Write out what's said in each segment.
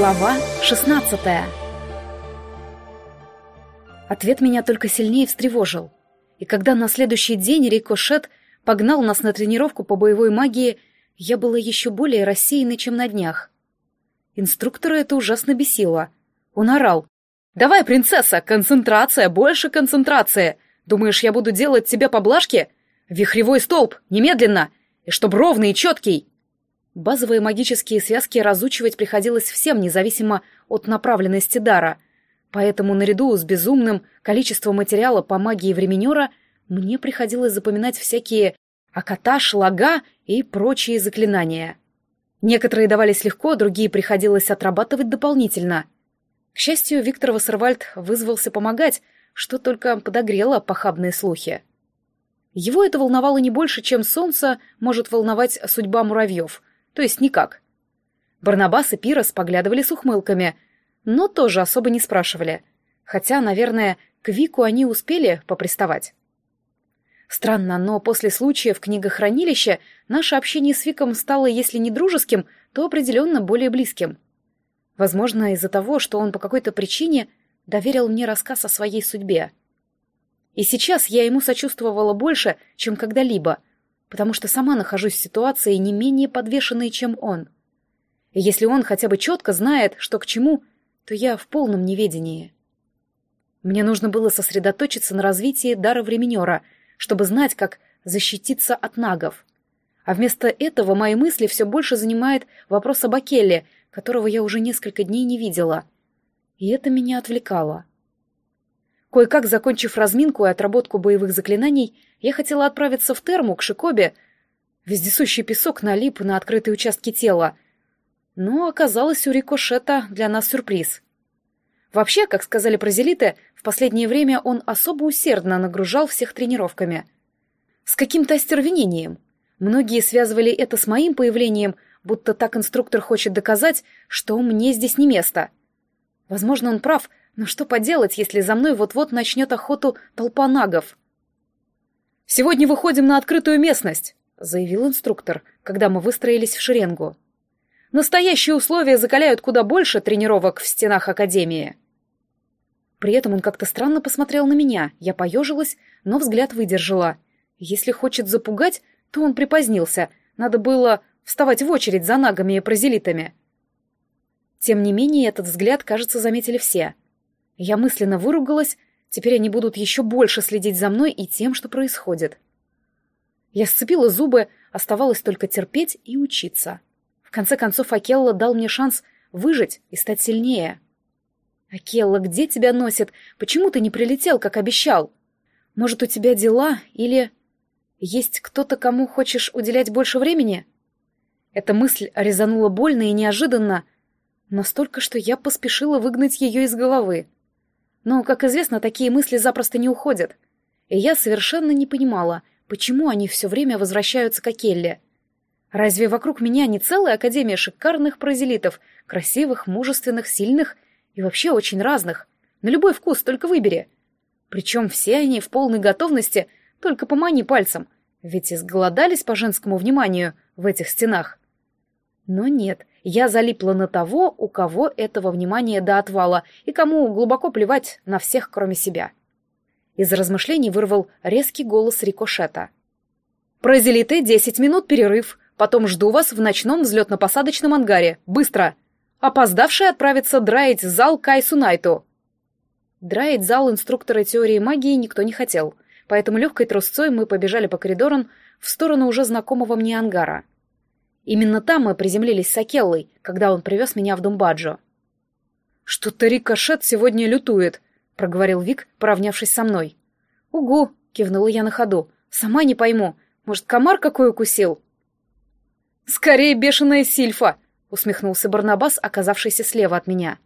Глава 16 Ответ меня только сильнее встревожил. И когда на следующий день Рикошет погнал нас на тренировку по боевой магии, я была еще более рассеянной, чем на днях. Инструктора это ужасно бесило. Он орал. «Давай, принцесса, концентрация, больше концентрации! Думаешь, я буду делать тебе поблажки? Вихревой столб, немедленно! И чтоб ровный и четкий!» Базовые магические связки разучивать приходилось всем, независимо от направленности дара. Поэтому наряду с безумным количеством материала по магии временера мне приходилось запоминать всякие акаташ, лага и прочие заклинания. Некоторые давались легко, другие приходилось отрабатывать дополнительно. К счастью, Виктор Вассервальд вызвался помогать, что только подогрело похабные слухи. Его это волновало не больше, чем солнце может волновать судьба муравьев — то есть никак. Барнабас и Пирос поглядывали с ухмылками, но тоже особо не спрашивали. Хотя, наверное, к Вику они успели поприставать. Странно, но после случая в книгохранилище наше общение с Виком стало, если не дружеским, то определенно более близким. Возможно, из-за того, что он по какой-то причине доверил мне рассказ о своей судьбе. И сейчас я ему сочувствовала больше, чем когда-либо — потому что сама нахожусь в ситуации не менее подвешенной, чем он. И если он хотя бы четко знает, что к чему, то я в полном неведении. Мне нужно было сосредоточиться на развитии дара временера, чтобы знать, как защититься от нагов. А вместо этого мои мысли все больше занимает вопрос об Акелле, которого я уже несколько дней не видела. И это меня отвлекало. Кое-как, закончив разминку и отработку боевых заклинаний, я хотела отправиться в терму к Шикобе. Вездесущий песок налип на открытые участки тела. Но оказалось у рикошета для нас сюрприз. Вообще, как сказали прозелиты, в последнее время он особо усердно нагружал всех тренировками. С каким-то остервенением. Многие связывали это с моим появлением, будто так инструктор хочет доказать, что мне здесь не место. Возможно, он прав — но что поделать, если за мной вот-вот начнет охоту толпа нагов? «Сегодня выходим на открытую местность», — заявил инструктор, когда мы выстроились в шеренгу. «Настоящие условия закаляют куда больше тренировок в стенах Академии». При этом он как-то странно посмотрел на меня. Я поежилась, но взгляд выдержала. Если хочет запугать, то он припозднился. Надо было вставать в очередь за нагами и прозелитами. Тем не менее, этот взгляд, кажется, заметили все. Я мысленно выругалась, теперь они будут еще больше следить за мной и тем, что происходит. Я сцепила зубы, оставалось только терпеть и учиться. В конце концов, Акелла дал мне шанс выжить и стать сильнее. «Акелла, где тебя носит? Почему ты не прилетел, как обещал? Может, у тебя дела или... Есть кто-то, кому хочешь уделять больше времени?» Эта мысль резанула больно и неожиданно, настолько, что я поспешила выгнать ее из головы. Но, как известно, такие мысли запросто не уходят. И я совершенно не понимала, почему они все время возвращаются к Акелле. Разве вокруг меня не целая академия шикарных прозелитов, красивых, мужественных, сильных и вообще очень разных? На любой вкус, только выбери. Причем все они в полной готовности, только помани пальцем, ведь изголодались по женскому вниманию в этих стенах. Но нет, я залипла на того, у кого этого внимания до отвала, и кому глубоко плевать на всех, кроме себя. Из размышлений вырвал резкий голос рикошета. «Прозелиты, десять минут перерыв. Потом жду вас в ночном взлетно-посадочном ангаре. Быстро! Опоздавший отправится драить зал Кайсу Найту». Драить зал инструктора теории магии никто не хотел, поэтому легкой трусцой мы побежали по коридорам в сторону уже знакомого мне ангара — Именно там мы приземлились с Акеллой, когда он привез меня в Думбаджо. «Что-то рикошет сегодня лютует», — проговорил Вик, поравнявшись со мной. «Угу», — кивнула я на ходу. «Сама не пойму. Может, комар какой укусил?» «Скорее бешеная сильфа», — усмехнулся Барнабас, оказавшийся слева от меня.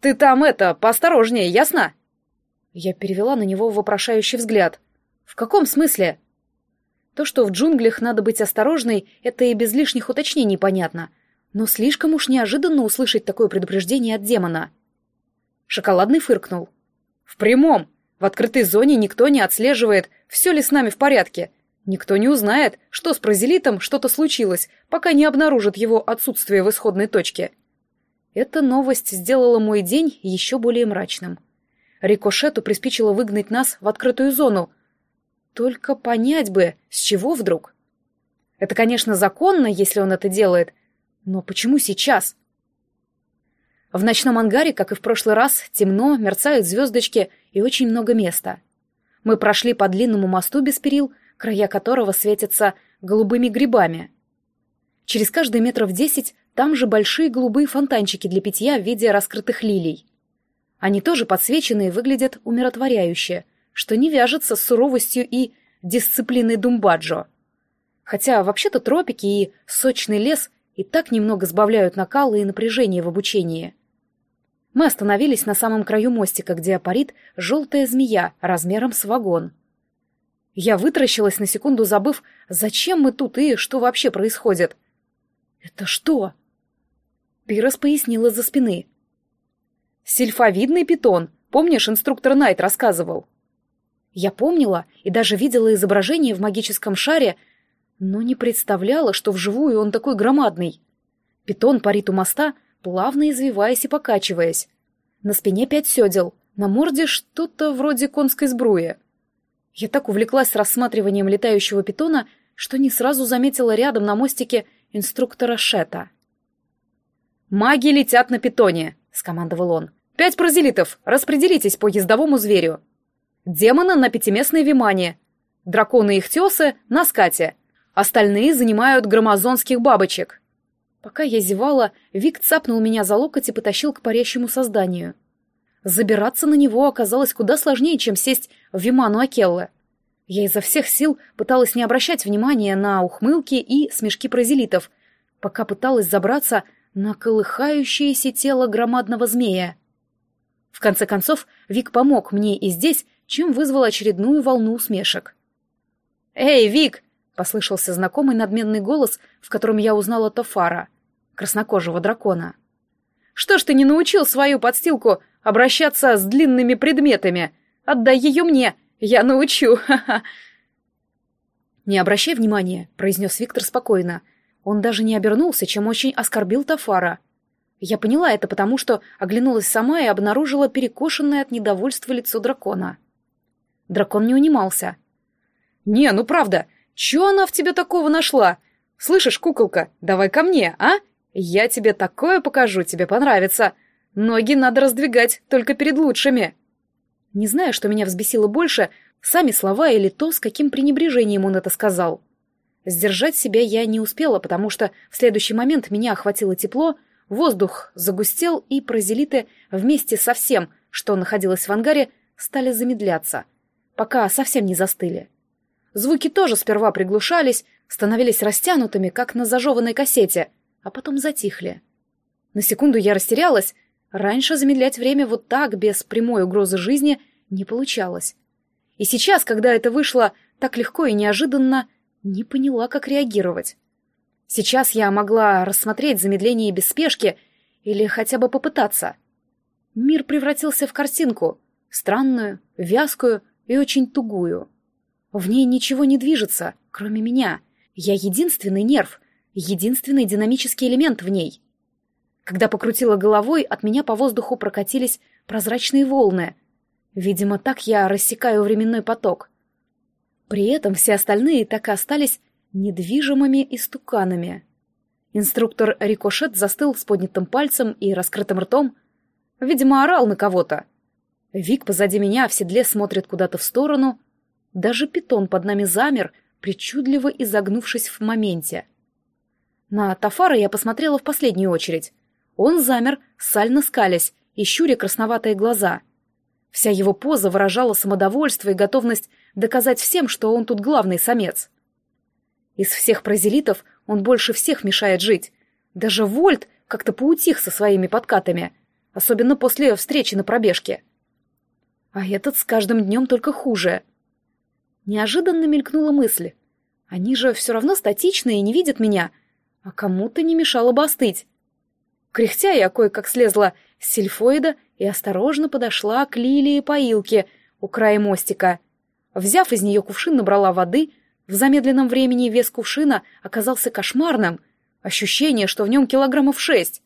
«Ты там это, поосторожнее, ясно?» Я перевела на него вопрошающий взгляд. «В каком смысле?» То, что в джунглях надо быть осторожной, это и без лишних уточнений понятно. Но слишком уж неожиданно услышать такое предупреждение от демона. Шоколадный фыркнул. «В прямом. В открытой зоне никто не отслеживает, все ли с нами в порядке. Никто не узнает, что с прозелитом что-то случилось, пока не обнаружит его отсутствие в исходной точке. Эта новость сделала мой день еще более мрачным. Рикошету приспичило выгнать нас в открытую зону. Только понять бы, с чего вдруг? Это, конечно, законно, если он это делает, но почему сейчас? В ночном ангаре, как и в прошлый раз, темно, мерцают звездочки и очень много места. Мы прошли по длинному мосту без перил, края которого светятся голубыми грибами. Через каждые метров десять там же большие голубые фонтанчики для питья в виде раскрытых лилий. Они тоже подсвечены и выглядят умиротворяюще, что не вяжется с суровостью и дисциплиной Думбаджо. Хотя вообще-то тропики и сочный лес и так немного сбавляют накалы и напряжение в обучении. Мы остановились на самом краю мостика, где парит желтая змея размером с вагон. Я вытращилась на секунду, забыв, зачем мы тут и что вообще происходит. «Это что?» Пирос пояснила за спины. «Сильфовидный питон. Помнишь, инструктор Найт рассказывал?» Я помнила и даже видела изображение в магическом шаре, но не представляла, что вживую он такой громадный. Питон парит у моста, плавно извиваясь и покачиваясь. На спине пять седел, на морде что-то вроде конской сбруи. Я так увлеклась рассматриванием летающего питона, что не сразу заметила рядом на мостике инструктора Шета. «Маги летят на питоне», — скомандовал он. «Пять прозелитов, распределитесь по ездовому зверю. Демоны на пятиместной вимане, драконы и ихтиосы на скате, Остальные занимают громозонских бабочек. Пока я зевала, Вик цапнул меня за локоть и потащил к парящему созданию. Забираться на него оказалось куда сложнее, чем сесть в Виману Акеллы. Я изо всех сил пыталась не обращать внимания на ухмылки и смешки прозелитов, пока пыталась забраться на колыхающееся тело громадного змея. В конце концов, Вик помог мне и здесь, чем вызвал очередную волну усмешек. «Эй, Вик, Послышался знакомый надменный голос, в котором я узнала Тофара, краснокожего дракона. «Что ж ты не научил свою подстилку обращаться с длинными предметами? Отдай ее мне, я научу, ха-ха!» «Не обращай внимания», — произнес Виктор спокойно. Он даже не обернулся, чем очень оскорбил Тафара. Я поняла это потому, что оглянулась сама и обнаружила перекошенное от недовольства лицо дракона. Дракон не унимался. «Не, ну правда, Чё она в тебе такого нашла? Слышишь, куколка, давай ко мне, а? Я тебе такое покажу, тебе понравится. Ноги надо раздвигать только перед лучшими. Не знаю, что меня взбесило больше, сами слова или то, с каким пренебрежением он это сказал. Сдержать себя я не успела, потому что в следующий момент меня охватило тепло, воздух загустел, и прозелиты вместе со всем, что находилось в ангаре, стали замедляться, пока совсем не застыли. Звуки тоже сперва приглушались, становились растянутыми, как на зажеванной кассете, а потом затихли. На секунду я растерялась. Раньше замедлять время вот так, без прямой угрозы жизни, не получалось. И сейчас, когда это вышло так легко и неожиданно, не поняла, как реагировать. Сейчас я могла рассмотреть замедление без спешки или хотя бы попытаться. Мир превратился в картинку, странную, вязкую и очень тугую. В ней ничего не движется, кроме меня. Я единственный нерв, единственный динамический элемент в ней. Когда покрутила головой, от меня по воздуху прокатились прозрачные волны. Видимо, так я рассекаю временной поток. При этом все остальные так и остались недвижимыми истуканами. Инструктор Рикошет застыл с поднятым пальцем и раскрытым ртом. Видимо, орал на кого-то. Вик позади меня в седле смотрит куда-то в сторону, даже питон под нами замер, причудливо изогнувшись в моменте. На Тафара я посмотрела в последнюю очередь. Он замер, сально скалясь и щуря красноватые глаза. Вся его поза выражала самодовольство и готовность доказать всем, что он тут главный самец. Из всех прозелитов он больше всех мешает жить. Даже Вольт как-то поутих со своими подкатами, особенно после встречи на пробежке. А этот с каждым днем только хуже — Неожиданно мелькнула мысль. Они же все равно статичные и не видят меня, а кому-то не мешало бы остыть. Кряхтя я кое-как слезла с сельфоида и осторожно подошла к лилии поилке у края мостика. Взяв из нее кувшин, набрала воды. В замедленном времени вес кувшина оказался кошмарным. Ощущение, что в нем килограммов шесть.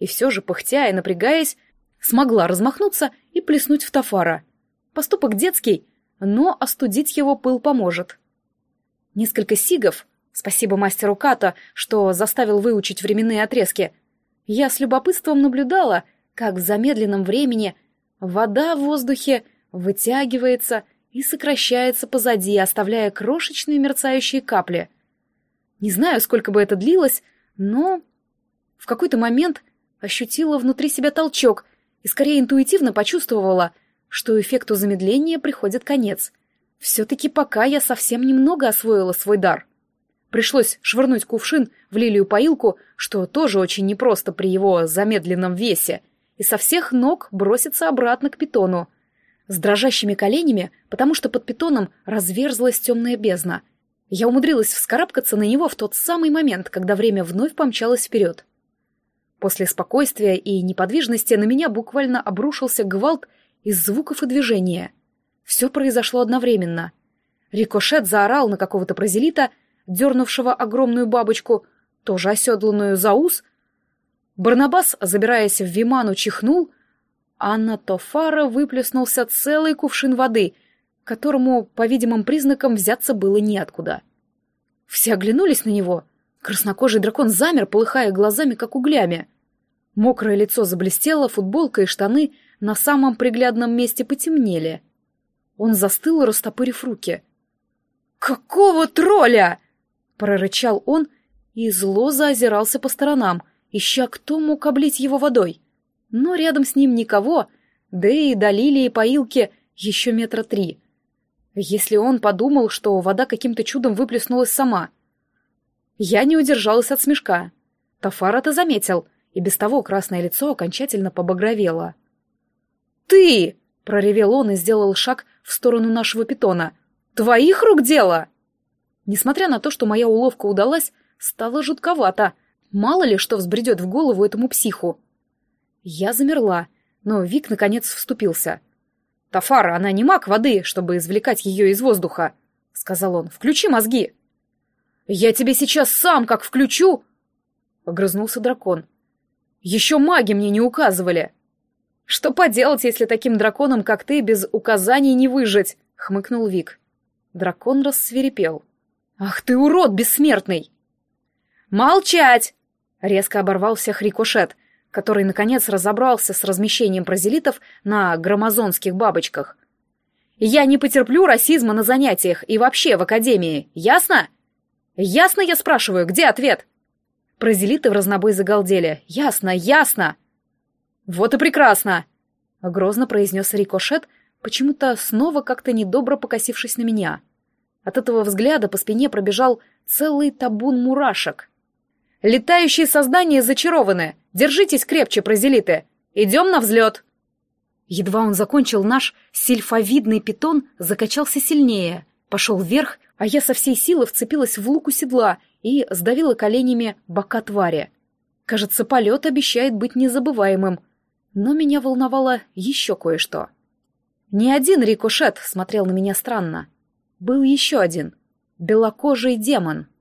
И все же, пыхтя и напрягаясь, смогла размахнуться и плеснуть в Тафара. Поступок детский, но остудить его пыл поможет. Несколько сигов, спасибо мастеру Ката, что заставил выучить временные отрезки, я с любопытством наблюдала, как в замедленном времени вода в воздухе вытягивается и сокращается позади, оставляя крошечные мерцающие капли. Не знаю, сколько бы это длилось, но в какой-то момент ощутила внутри себя толчок и скорее интуитивно почувствовала, что эффекту замедления приходит конец. Все-таки пока я совсем немного освоила свой дар. Пришлось швырнуть кувшин в лилию-поилку, что тоже очень непросто при его замедленном весе, и со всех ног броситься обратно к питону. С дрожащими коленями, потому что под питоном разверзлась темная бездна. Я умудрилась вскарабкаться на него в тот самый момент, когда время вновь помчалось вперед. После спокойствия и неподвижности на меня буквально обрушился гвалт из звуков и движения. Все произошло одновременно. Рикошет заорал на какого-то прозелита, дернувшего огромную бабочку, тоже оседланную за ус. Барнабас, забираясь в Виману, чихнул, а на Тофара выплеснулся целый кувшин воды, которому, по видимым признакам, взяться было неоткуда. Все оглянулись на него — Краснокожий дракон замер, полыхая глазами, как углями. Мокрое лицо заблестело, футболка и штаны на самом приглядном месте потемнели. Он застыл, растопырив руки. «Какого тролля?» — прорычал он и зло заозирался по сторонам, ища, кто мог облить его водой. Но рядом с ним никого, да и до лилии и поилки еще метра три. Если он подумал, что вода каким-то чудом выплеснулась сама — я не удержалась от смешка. Тафар это заметил, и без того красное лицо окончательно побагровело. «Ты!» — проревел он и сделал шаг в сторону нашего питона. «Твоих рук дело!» Несмотря на то, что моя уловка удалась, стало жутковато. Мало ли что взбредет в голову этому психу. Я замерла, но Вик наконец вступился. «Тафара, она не маг воды, чтобы извлекать ее из воздуха», — сказал он. «Включи мозги». «Я тебе сейчас сам как включу!» — огрызнулся дракон. «Еще маги мне не указывали!» «Что поделать, если таким драконом, как ты, без указаний не выжить?» — хмыкнул Вик. Дракон рассверепел. «Ах ты урод бессмертный!» «Молчать!» — резко оборвал всех рикошет, который, наконец, разобрался с размещением прозелитов на громозонских бабочках. «Я не потерплю расизма на занятиях и вообще в академии, ясно?» «Ясно, я спрашиваю, где ответ?» Прозелиты в разнобой загалдели. «Ясно, ясно!» «Вот и прекрасно!» — грозно произнес Рикошет, почему-то снова как-то недобро покосившись на меня. От этого взгляда по спине пробежал целый табун мурашек. «Летающие создания зачарованы! Держитесь крепче, прозелиты! Идем на взлет!» Едва он закончил, наш сильфовидный питон закачался сильнее, пошел вверх, а я со всей силы вцепилась в луку седла и сдавила коленями бока твари. Кажется, полет обещает быть незабываемым, но меня волновало еще кое-что. Не один рикошет смотрел на меня странно. Был еще один — белокожий демон —